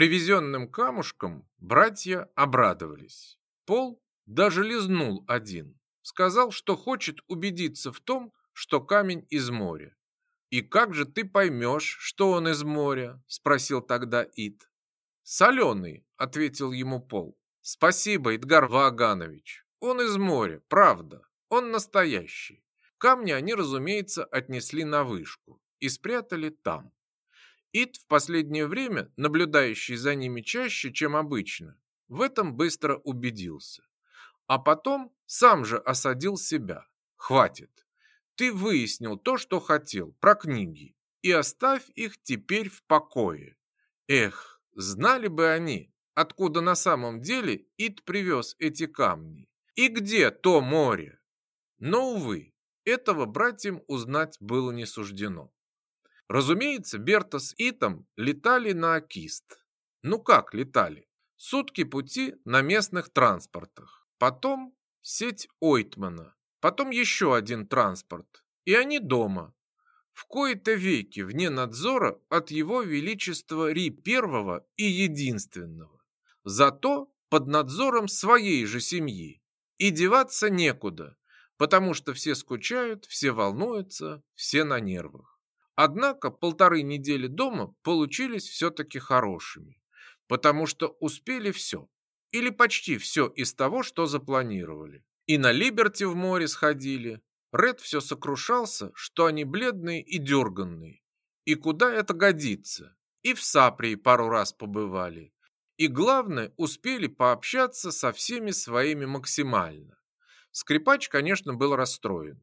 Привезенным камушкам братья обрадовались. Пол даже лизнул один. Сказал, что хочет убедиться в том, что камень из моря. «И как же ты поймешь, что он из моря?» – спросил тогда Ит. «Соленый», – ответил ему Пол. «Спасибо, Идгар Ваганович. Он из моря, правда. Он настоящий». Камни они, разумеется, отнесли на вышку и спрятали там. Ит в последнее время, наблюдающий за ними чаще, чем обычно, в этом быстро убедился. А потом сам же осадил себя. Хватит. Ты выяснил то, что хотел, про книги, и оставь их теперь в покое. Эх, знали бы они, откуда на самом деле Ит привез эти камни. И где то море? Но, увы, этого братьям узнать было не суждено. Разумеется, Берта с Итом летали на Акист. Ну как летали? Сутки пути на местных транспортах. Потом сеть Ойтмана. Потом еще один транспорт. И они дома. В кои-то веки вне надзора от его величества Ри первого и единственного. Зато под надзором своей же семьи. И деваться некуда, потому что все скучают, все волнуются, все на нервах. Однако полторы недели дома получились все-таки хорошими, потому что успели все, или почти все из того, что запланировали. И на Либерти в море сходили. Ред все сокрушался, что они бледные и дерганные. И куда это годится? И в Саприи пару раз побывали. И главное, успели пообщаться со всеми своими максимально. Скрипач, конечно, был расстроен.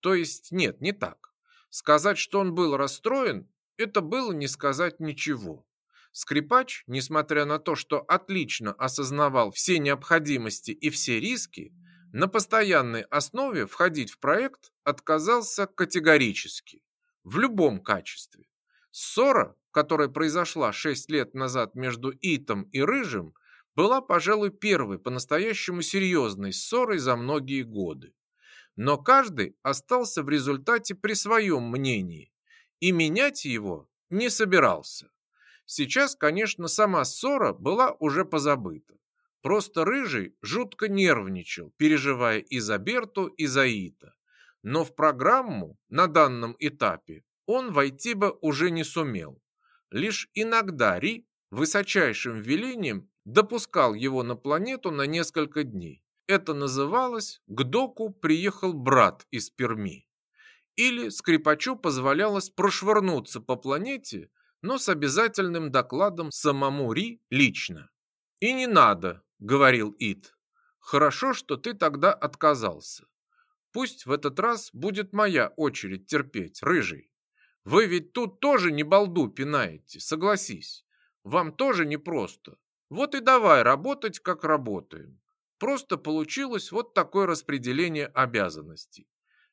То есть, нет, не так. Сказать, что он был расстроен, это было не сказать ничего. Скрипач, несмотря на то, что отлично осознавал все необходимости и все риски, на постоянной основе входить в проект отказался категорически, в любом качестве. Ссора, которая произошла 6 лет назад между Итом и Рыжим, была, пожалуй, первой по-настоящему серьезной ссорой за многие годы но каждый остался в результате при своем мнении и менять его не собирался. Сейчас, конечно, сама ссора была уже позабыта. Просто Рыжий жутко нервничал, переживая и за Берту, и за Ита. Но в программу на данном этапе он войти бы уже не сумел. Лишь иногда Ри высочайшим велением допускал его на планету на несколько дней. Это называлось «К доку приехал брат из Перми». Или скрипачу позволялось прошвырнуться по планете, но с обязательным докладом самому Ри лично. «И не надо», — говорил Ит. «Хорошо, что ты тогда отказался. Пусть в этот раз будет моя очередь терпеть, рыжий. Вы ведь тут тоже не балду пинаете, согласись. Вам тоже непросто. Вот и давай работать, как работаем. Просто получилось вот такое распределение обязанностей.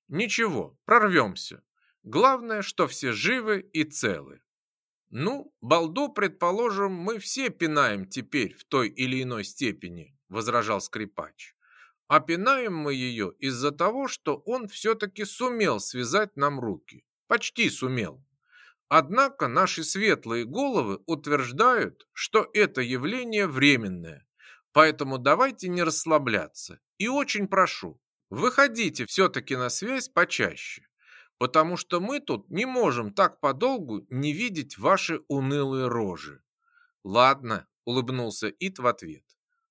Ничего, прорвемся. Главное, что все живы и целы. Ну, балду, предположим, мы все пинаем теперь в той или иной степени, возражал скрипач. А пинаем мы ее из-за того, что он все-таки сумел связать нам руки. Почти сумел. Однако наши светлые головы утверждают, что это явление временное, Поэтому давайте не расслабляться. И очень прошу, выходите все-таки на связь почаще, потому что мы тут не можем так подолгу не видеть ваши унылые рожи. Ладно, улыбнулся Ит в ответ.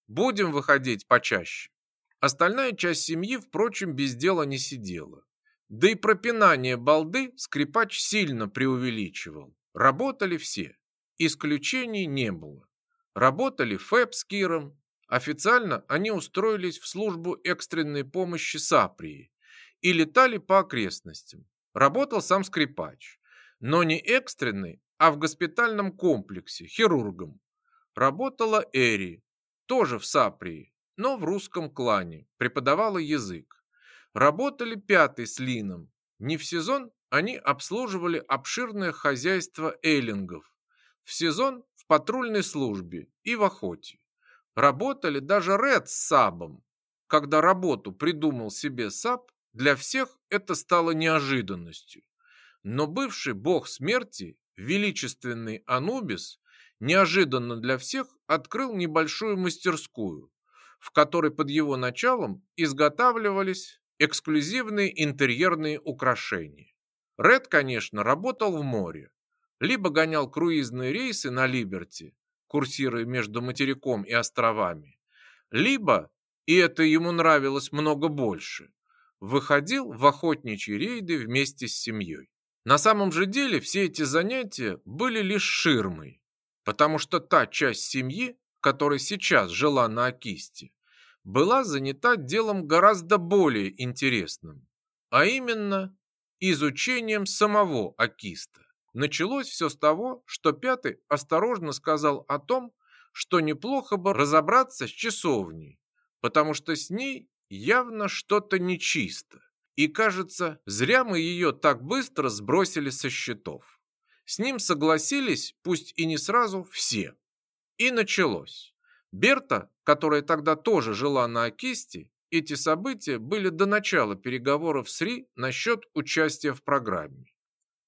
Будем выходить почаще. Остальная часть семьи, впрочем, без дела не сидела. Да и пропинание балды скрипач сильно преувеличивал. Работали все. Исключений не было. Работали Фэб с Киром, Официально они устроились в службу экстренной помощи Саприи и летали по окрестностям. Работал сам скрипач, но не экстренный, а в госпитальном комплексе, хирургом. Работала Эри, тоже в Саприи, но в русском клане, преподавала язык. Работали пятый с Лином. Не в сезон они обслуживали обширное хозяйство эйлингов. В сезон в патрульной службе и в охоте. Работали даже Ред с Сабом. Когда работу придумал себе Саб, для всех это стало неожиданностью. Но бывший бог смерти, величественный Анубис, неожиданно для всех открыл небольшую мастерскую, в которой под его началом изготавливались эксклюзивные интерьерные украшения. Ред, конечно, работал в море, либо гонял круизные рейсы на Либерти, курсируя между материком и островами, либо, и это ему нравилось много больше, выходил в охотничьи рейды вместе с семьей. На самом же деле все эти занятия были лишь ширмой, потому что та часть семьи, которая сейчас жила на Акисте, была занята делом гораздо более интересным, а именно изучением самого Акиста. Началось все с того, что Пятый осторожно сказал о том, что неплохо бы разобраться с часовней, потому что с ней явно что-то нечисто. И, кажется, зря мы ее так быстро сбросили со счетов. С ним согласились, пусть и не сразу, все. И началось. Берта, которая тогда тоже жила на Акисте, эти события были до начала переговоров с Ри насчет участия в программе.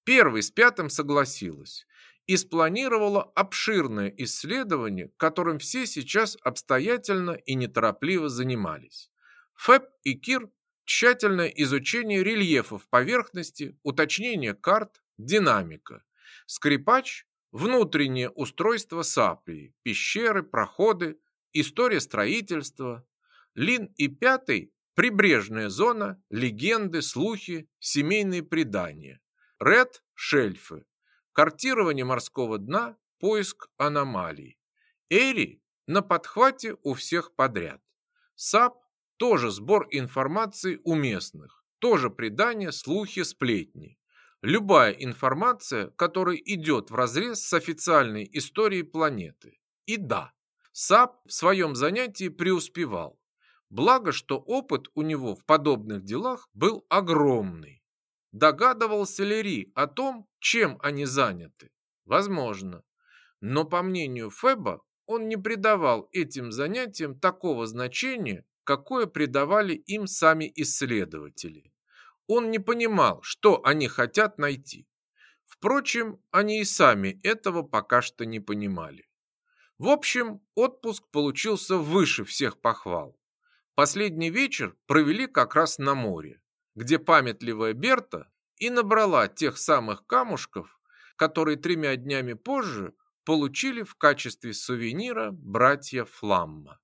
Первый с пятым согласилась и спланировала обширное исследование, которым все сейчас обстоятельно и неторопливо занимались. Фэб и Кир тщательное изучение рельефов поверхности, уточнение карт, динамика. Скрипач – внутреннее устройство сапии, пещеры, проходы, история строительства. Лин и Пятый – прибрежная зона, легенды, слухи, семейные предания. Ред – шельфы, картирование морского дна, поиск аномалий. Эри – на подхвате у всех подряд. САП – тоже сбор информации у местных, тоже предания, слухи, сплетни. Любая информация, которая идет вразрез с официальной историей планеты. И да, САП в своем занятии преуспевал. Благо, что опыт у него в подобных делах был огромный. Догадывался ли Ри о том, чем они заняты? Возможно. Но по мнению Феба, он не придавал этим занятиям такого значения, какое придавали им сами исследователи. Он не понимал, что они хотят найти. Впрочем, они и сами этого пока что не понимали. В общем, отпуск получился выше всех похвал. Последний вечер провели как раз на море где памятливая Берта и набрала тех самых камушков, которые тремя днями позже получили в качестве сувенира братья Фламма.